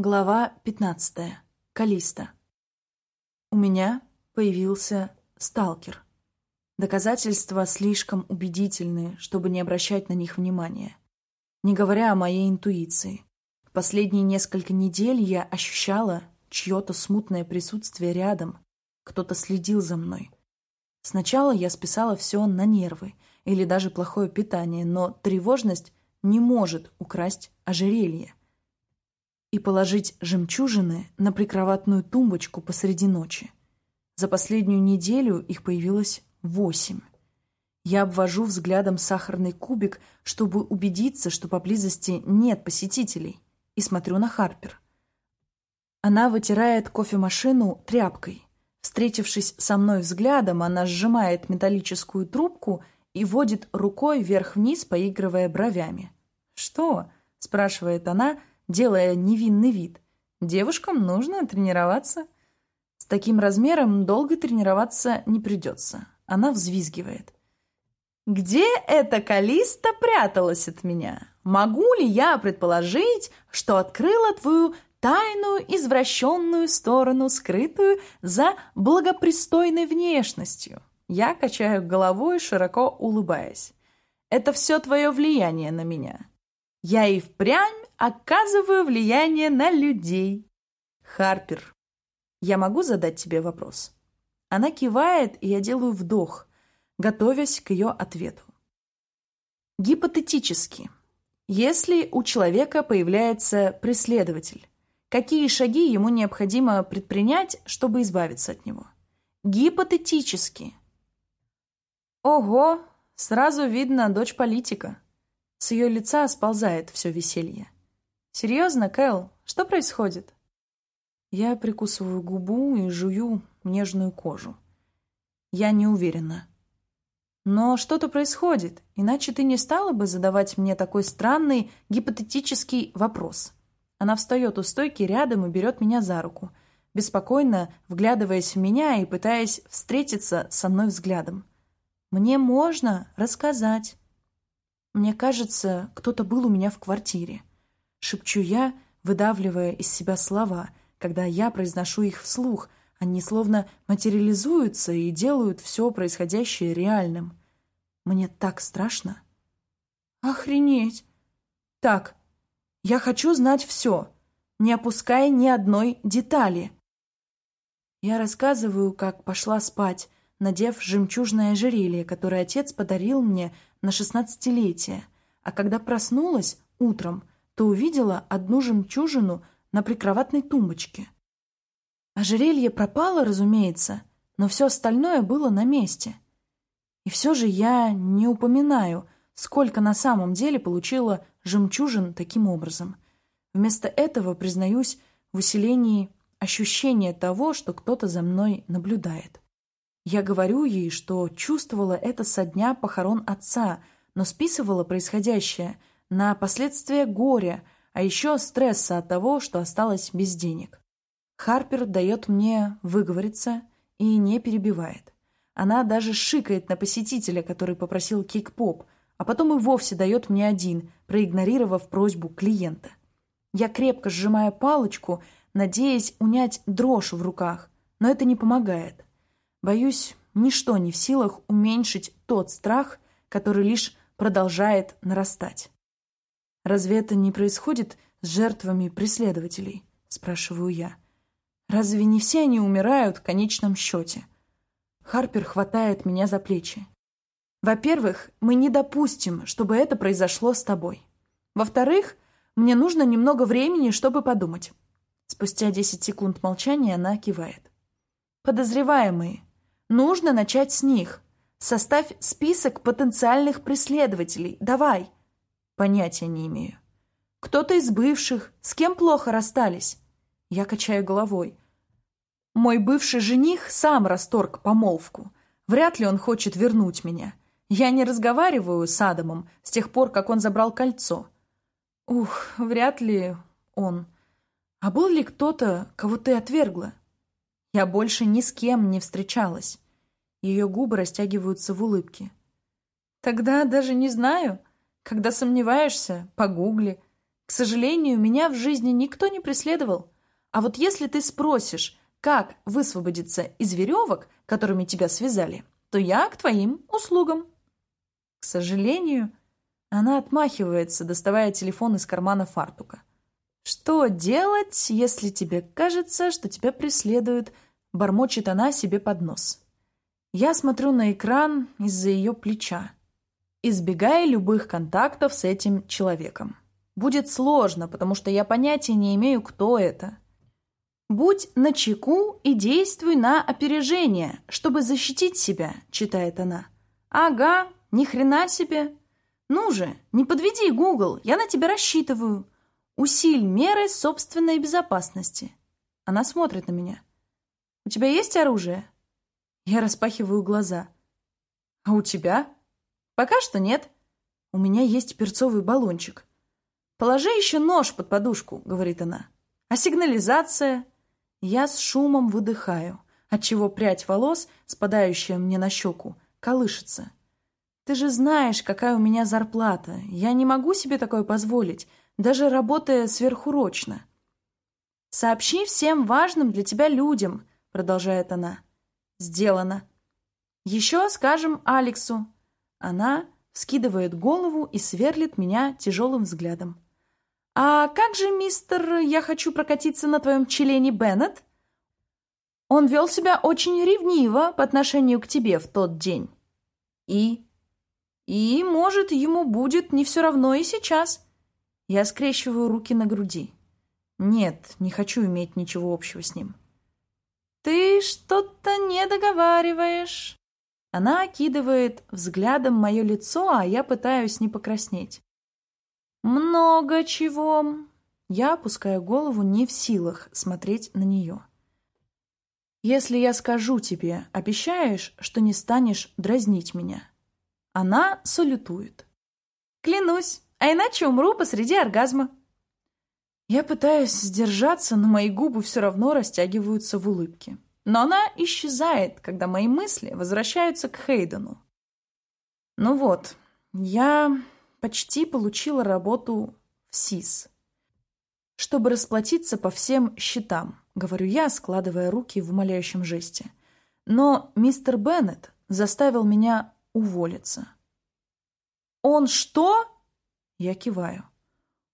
Глава 15. Калиста. У меня появился сталкер. Доказательства слишком убедительные, чтобы не обращать на них внимания. Не говоря о моей интуиции. В последние несколько недель я ощущала чье-то смутное присутствие рядом. Кто-то следил за мной. Сначала я списала все на нервы или даже плохое питание, но тревожность не может украсть ожерелье и положить жемчужины на прикроватную тумбочку посреди ночи. За последнюю неделю их появилось восемь. Я обвожу взглядом сахарный кубик, чтобы убедиться, что поблизости нет посетителей, и смотрю на Харпер. Она вытирает кофемашину тряпкой. Встретившись со мной взглядом, она сжимает металлическую трубку и водит рукой вверх-вниз, поигрывая бровями. «Что?» — спрашивает она, делая невинный вид. Девушкам нужно тренироваться. С таким размером долго тренироваться не придется. Она взвизгивает. «Где эта Калиста пряталась от меня? Могу ли я предположить, что открыла твою тайную извращенную сторону, скрытую за благопристойной внешностью?» Я качаю головой, широко улыбаясь. «Это все твое влияние на меня. Я и впрямь оказываю влияние на людей. Харпер, я могу задать тебе вопрос? Она кивает, и я делаю вдох, готовясь к ее ответу. Гипотетически, если у человека появляется преследователь, какие шаги ему необходимо предпринять, чтобы избавиться от него? Гипотетически. Ого, сразу видно дочь политика. С ее лица сползает все веселье. «Серьезно, Кэл, что происходит?» Я прикусываю губу и жую нежную кожу. Я не уверена. Но что-то происходит, иначе ты не стала бы задавать мне такой странный гипотетический вопрос. Она встает у стойки рядом и берет меня за руку, беспокойно вглядываясь в меня и пытаясь встретиться со мной взглядом. «Мне можно рассказать». Мне кажется, кто-то был у меня в квартире. Шепчу я, выдавливая из себя слова, когда я произношу их вслух, они словно материализуются и делают все происходящее реальным. Мне так страшно. Охренеть! Так, я хочу знать все, не опуская ни одной детали. Я рассказываю, как пошла спать, надев жемчужное ожерелье, которое отец подарил мне на шестнадцатилетие, а когда проснулась утром, то увидела одну жемчужину на прикроватной тумбочке. Ожерелье пропало, разумеется, но все остальное было на месте. И все же я не упоминаю, сколько на самом деле получила жемчужин таким образом. Вместо этого признаюсь в усилении ощущения того, что кто-то за мной наблюдает. Я говорю ей, что чувствовала это со дня похорон отца, но списывала происходящее на последствия горя, а еще стресса от того, что осталось без денег. Харпер дает мне выговориться и не перебивает. Она даже шикает на посетителя, который попросил кик-поп, а потом и вовсе дает мне один, проигнорировав просьбу клиента. Я крепко сжимаю палочку, надеясь унять дрожь в руках, но это не помогает. Боюсь, ничто не в силах уменьшить тот страх, который лишь продолжает нарастать. «Разве это не происходит с жертвами преследователей?» — спрашиваю я. «Разве не все они умирают в конечном счете?» Харпер хватает меня за плечи. «Во-первых, мы не допустим, чтобы это произошло с тобой. Во-вторых, мне нужно немного времени, чтобы подумать». Спустя десять секунд молчания она кивает. «Подозреваемые. Нужно начать с них. Составь список потенциальных преследователей. Давай!» Понятия не имею. Кто-то из бывших, с кем плохо расстались? Я качаю головой. Мой бывший жених сам расторг помолвку. Вряд ли он хочет вернуть меня. Я не разговариваю с Адамом с тех пор, как он забрал кольцо. Ух, вряд ли он. А был ли кто-то, кого ты отвергла? Я больше ни с кем не встречалась. Ее губы растягиваются в улыбке. Тогда даже не знаю. Когда сомневаешься, погугли. К сожалению, меня в жизни никто не преследовал. А вот если ты спросишь, как высвободиться из веревок, которыми тебя связали, то я к твоим услугам. К сожалению, она отмахивается, доставая телефон из кармана фартука. «Что делать, если тебе кажется, что тебя преследуют?» Бормочет она себе под нос. Я смотрю на экран из-за ее плеча, избегая любых контактов с этим человеком. Будет сложно, потому что я понятия не имею, кто это. «Будь начеку и действуй на опережение, чтобы защитить себя», — читает она. «Ага, ни хрена себе. Ну же, не подведи, Google, я на тебя рассчитываю. Усиль меры собственной безопасности». Она смотрит на меня. «У тебя есть оружие?» Я распахиваю глаза. «А у тебя?» «Пока что нет. У меня есть перцовый баллончик». «Положи еще нож под подушку», — говорит она. «А сигнализация?» Я с шумом выдыхаю, отчего прядь волос, спадающая мне на щеку, колышется. «Ты же знаешь, какая у меня зарплата. Я не могу себе такое позволить, даже работая сверхурочно». «Сообщи всем важным для тебя людям», — продолжает она. «Сделано». «Еще скажем Алексу». Она скидывает голову и сверлит меня тяжелым взглядом. «А как же, мистер, я хочу прокатиться на твоем члене Беннет?» «Он вел себя очень ревниво по отношению к тебе в тот день». «И?» «И, может, ему будет не все равно и сейчас». Я скрещиваю руки на груди. «Нет, не хочу иметь ничего общего с ним». «Ты что-то не договариваешь». Она окидывает взглядом мое лицо, а я пытаюсь не покраснеть. «Много чего!» Я опускаю голову, не в силах смотреть на нее. «Если я скажу тебе, обещаешь, что не станешь дразнить меня?» Она салютует. «Клянусь, а иначе умру посреди оргазма». Я пытаюсь сдержаться, но мои губы все равно растягиваются в улыбке. Но она исчезает, когда мои мысли возвращаются к Хейдену. Ну вот, я почти получила работу в СИС. Чтобы расплатиться по всем счетам, говорю я, складывая руки в умоляющем жесте. Но мистер Беннет заставил меня уволиться. «Он что?» Я киваю.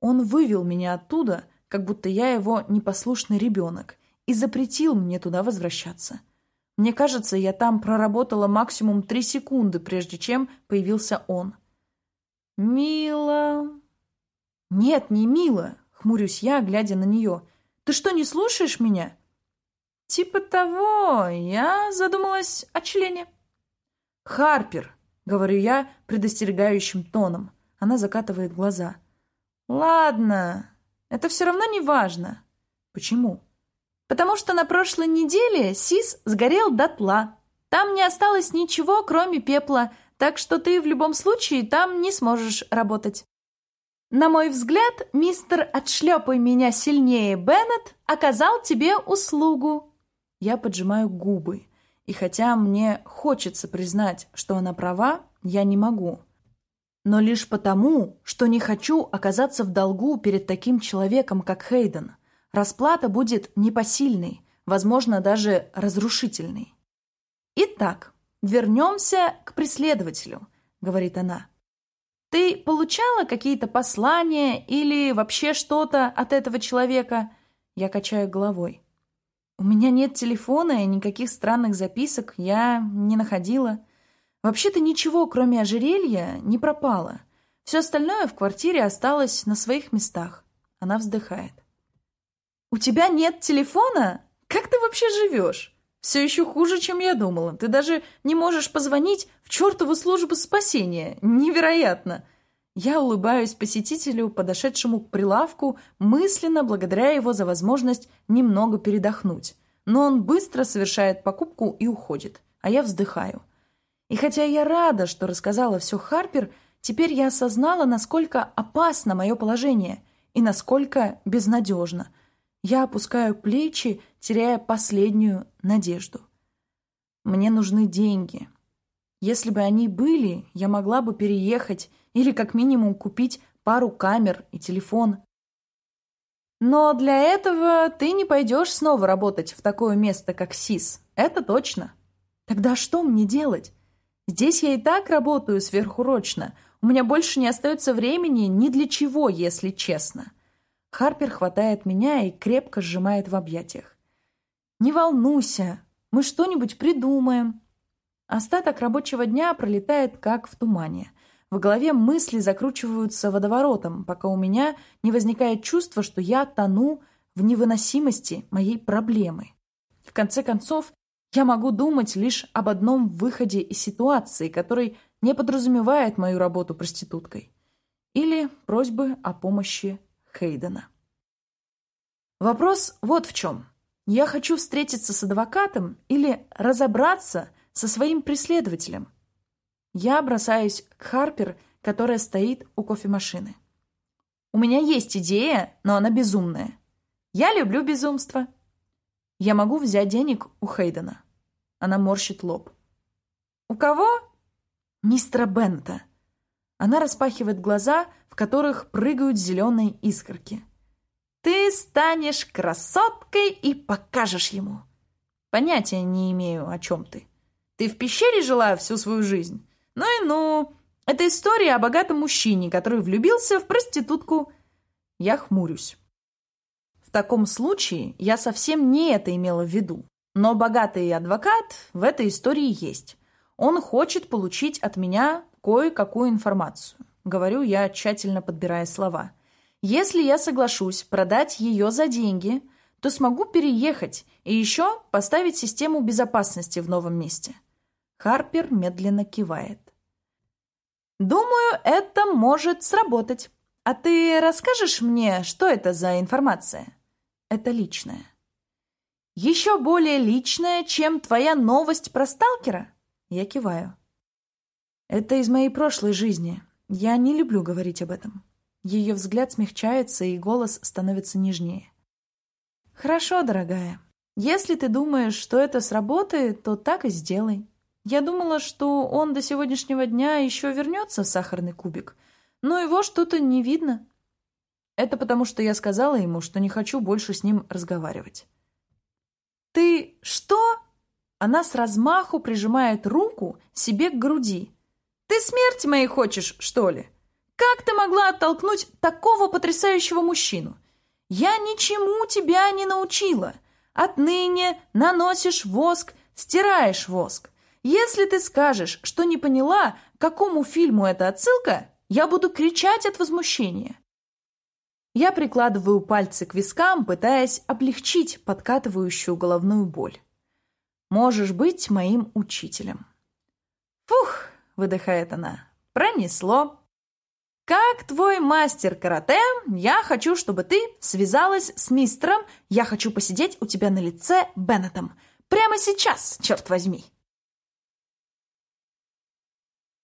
Он вывел меня оттуда, как будто я его непослушный ребенок, и запретил мне туда возвращаться. Мне кажется, я там проработала максимум три секунды, прежде чем появился он – «Мила...» «Нет, не Мила», — хмурюсь я, глядя на нее. «Ты что, не слушаешь меня?» «Типа того, я задумалась о члене». «Харпер», — говорю я предостерегающим тоном. Она закатывает глаза. «Ладно, это все равно не важно». «Почему?» «Потому что на прошлой неделе Сис сгорел дотла. Там не осталось ничего, кроме пепла, так что ты в любом случае там не сможешь работать. На мой взгляд, мистер «Отшлепай меня сильнее» Беннет оказал тебе услугу. Я поджимаю губы, и хотя мне хочется признать, что она права, я не могу. Но лишь потому, что не хочу оказаться в долгу перед таким человеком, как Хейден. Расплата будет непосильной, возможно, даже разрушительной. Итак, «Вернемся к преследователю», — говорит она. «Ты получала какие-то послания или вообще что-то от этого человека?» Я качаю головой. «У меня нет телефона и никаких странных записок я не находила. Вообще-то ничего, кроме ожерелья, не пропало. Все остальное в квартире осталось на своих местах». Она вздыхает. «У тебя нет телефона? Как ты вообще живешь?» Все еще хуже, чем я думала. Ты даже не можешь позвонить в чертову службу спасения. Невероятно!» Я улыбаюсь посетителю, подошедшему к прилавку, мысленно благодаря его за возможность немного передохнуть. Но он быстро совершает покупку и уходит, а я вздыхаю. И хотя я рада, что рассказала все Харпер, теперь я осознала, насколько опасно мое положение и насколько безнадежно – я опускаю плечи, теряя последнюю надежду. Мне нужны деньги. Если бы они были, я могла бы переехать или как минимум купить пару камер и телефон. Но для этого ты не пойдешь снова работать в такое место, как СИС. Это точно. Тогда что мне делать? Здесь я и так работаю сверхурочно. У меня больше не остается времени ни для чего, если честно. Харпер хватает меня и крепко сжимает в объятиях. «Не волнуйся, мы что-нибудь придумаем». Остаток рабочего дня пролетает как в тумане. В голове мысли закручиваются водоворотом, пока у меня не возникает чувство, что я тону в невыносимости моей проблемы. В конце концов, я могу думать лишь об одном выходе из ситуации, который не подразумевает мою работу проституткой. Или просьбы о помощи Хейдена. Вопрос вот в чем. Я хочу встретиться с адвокатом или разобраться со своим преследователем – я бросаюсь к Харпер, которая стоит у кофемашины. У меня есть идея, но она безумная. Я люблю безумство. Я могу взять денег у Хейдена. Она морщит лоб. У кого? Мистера Бента. Она распахивает глаза, в которых прыгают зеленые искорки. Ты станешь красоткой и покажешь ему. Понятия не имею, о чем ты. Ты в пещере жила всю свою жизнь? Ну и ну. Это история о богатом мужчине, который влюбился в проститутку. Я хмурюсь. В таком случае я совсем не это имела в виду. Но богатый адвокат в этой истории есть. Он хочет получить от меня кое-какую информацию. Говорю я, тщательно подбирая слова. Если я соглашусь продать ее за деньги, то смогу переехать и еще поставить систему безопасности в новом месте. Харпер медленно кивает. «Думаю, это может сработать. А ты расскажешь мне, что это за информация?» «Это личное». «Еще более личное, чем твоя новость про сталкера?» Я киваю. «Это из моей прошлой жизни. Я не люблю говорить об этом». Ее взгляд смягчается, и голос становится нежнее. «Хорошо, дорогая. Если ты думаешь, что это сработает, то так и сделай. Я думала, что он до сегодняшнего дня еще вернется в сахарный кубик, но его что-то не видно. Это потому, что я сказала ему, что не хочу больше с ним разговаривать. «Ты что?» Она с размаху прижимает руку себе к груди. «Ты смерти моей хочешь, что ли? Как ты могла оттолкнуть такого потрясающего мужчину? Я ничему тебя не научила. Отныне наносишь воск, стираешь воск. Если ты скажешь, что не поняла, к какому фильму это отсылка, я буду кричать от возмущения. Я прикладываю пальцы к вискам, пытаясь облегчить подкатывающую головную боль. Можешь быть моим учителем. Фух, выдыхает она. Пронесло. Как твой мастер карате, я хочу, чтобы ты связалась с мистером. Я хочу посидеть у тебя на лице Беннетом. Прямо сейчас, черт возьми.